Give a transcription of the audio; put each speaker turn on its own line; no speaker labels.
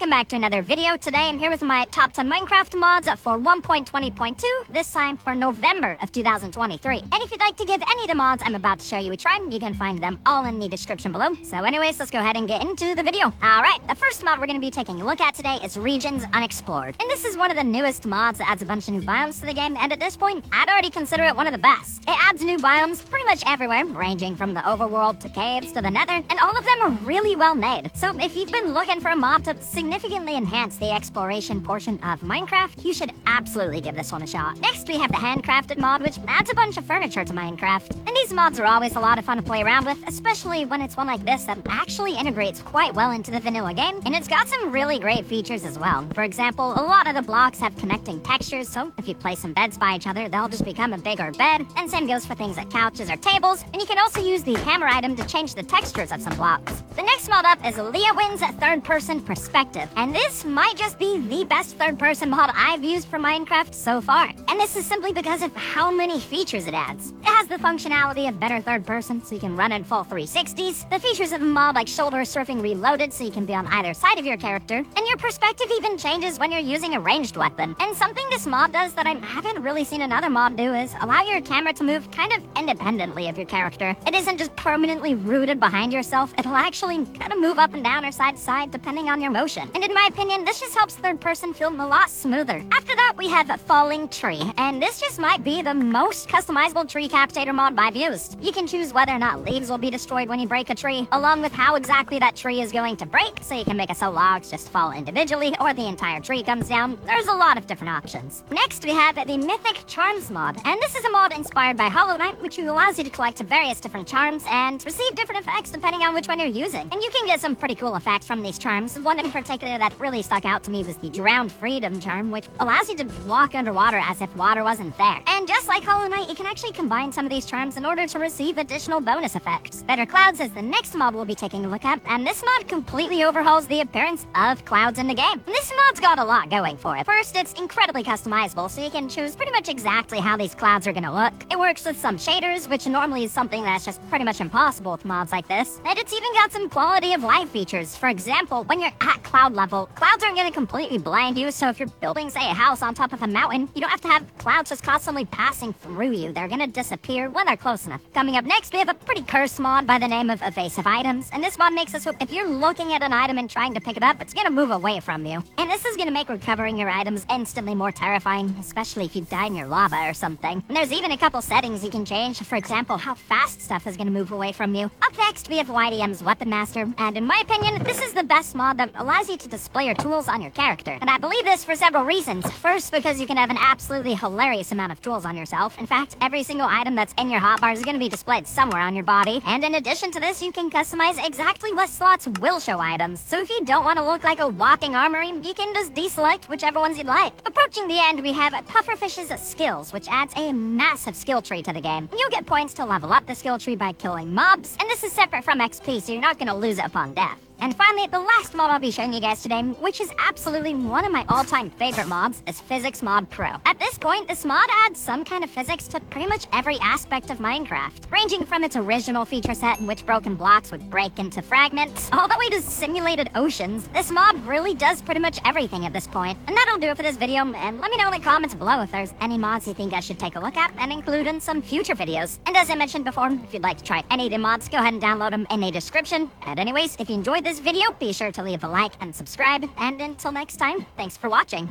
welcome back to another video. Today I'm here with my top 10 Minecraft mods for 1.20.2, this time for November of 2023. And if you'd like to give any of the mods I'm about to show you a try, you can find them all in the description below. So anyways, let's go ahead and get into the video. Alright, the first mod we're going to be taking a look at today is Regions Unexplored. And this is one of the newest mods that adds a bunch of new biomes to the game, and at this point, I'd already consider it one of the best. It adds new biomes pretty much everywhere, ranging from the overworld to caves to the nether, and all of them are really well made. So if you've been looking for a mod to significantly enhance the exploration portion of Minecraft, you should absolutely give this one a shot. Next, we have the handcrafted mod, which adds a bunch of furniture to Minecraft. And these mods are always a lot of fun to play around with, especially when it's one like this that actually integrates quite well into the vanilla game, and it's got some really great features as well. For example, a lot of the blocks have connecting textures, so if you place some beds by each other, they'll just become a bigger bed, and same goes for things like couches or tables, and you can also use the hammer item to change the textures of some blocks. The next mod up is Leawind's third-person perspective, and this might just be the best third-person mod I've used for Minecraft so far. And this is simply because of how many features it adds. It has the functionality of better third person, so you can run in full 360s, the features of a mod like shoulder surfing reloaded, so you can be on either side of your character, and your perspective even changes when you're using a ranged weapon. And something this mod does that I haven't really seen another mod do is allow your camera to move kind of independently of your character. It isn't just permanently rooted behind yourself, it'll actually kind of move up and down or side to side depending on your motion. And in my opinion, this just helps third person feel a lot smoother. After that, we have a Falling Tree, and this just might be the most customizable tree capitator mod I've used. You can choose whether or not leaves will be destroyed when you break a tree, along with how exactly that tree is going to break, so you can make it so logs just fall individually or the entire tree comes down. There's a lot of different options. Next, we have the Mythic Charms mod, and this is a mod inspired by Hollow Knight, which allows you to collect various different charms and receive different effects depending on which one you're using. And you can get some pretty cool effects from these charms. One in particular that really stuck out to me was the Drowned Freedom charm, which allows you to walk underwater as if water wasn't there. And just like Hollow Knight, you can actually combine some of these charms in order to receive additional bonus effects. Better Clouds is the next mod we'll be taking a look at, and this mod completely overhauls the appearance of clouds in the game. This mod's got a lot going for it. First, it's incredibly customizable, so you can choose pretty much exactly how these clouds are gonna look. It works with some shaders, which normally is something that's just pretty much impossible with mods like this. And it's even got some quality of life features. For example, when you're at cloud level, clouds aren't gonna completely blind you, so if you're building, say, a house on top of a mountain, you don't have to have clouds just constantly passing through you. They're gonna disappear when they're close enough. Coming up next, we have a pretty cursed mod by the name of Evasive Items, and this mod makes it so if you're looking at an item and trying to pick it up, it's gonna move away from you. And this is gonna make recovering your items instantly more terrifying, especially if you die in your lava or something. And there's even a couple settings you can change, for example, how fast stuff is gonna move away from you. Up next, we have YDM's Weapon Master, and in my opinion, this is the best mod that allows you to display your tools on your character. And I believe this for several reasons. First, because you can have an absolutely hilarious amount of tools on yourself. In fact, every single item that's in your hotbar is going to be displayed somewhere on your body. And in addition to this, you can customize exactly what slots will show items. So if you don't want to look like a walking armory, you can just deselect whichever ones you'd like. Approaching the end, we have Pufferfish's skills, which adds a massive skill tree to the game. You'll get points to level up the skill tree by killing mobs, and this is separate from XP, so you're not going to lose it upon death. And finally, the last mod I'll be showing you guys today, which is absolutely one of my all-time favorite mods, is Physics Mod Pro. At this point, this mod adds some kind of physics to pretty much every aspect of Minecraft, ranging from its original feature set in which broken blocks would break into fragments, all the way to simulated oceans. This mod really does pretty much everything at this point. And that'll do it for this video, and let me know in the comments below if there's any mods you think I should take a look at and include in some future videos. And as I mentioned before, if you'd like to try any of the mods, go ahead and download them in the description. And anyways, if you enjoyed this video, be sure to leave a like and subscribe. And until next time, thanks for watching.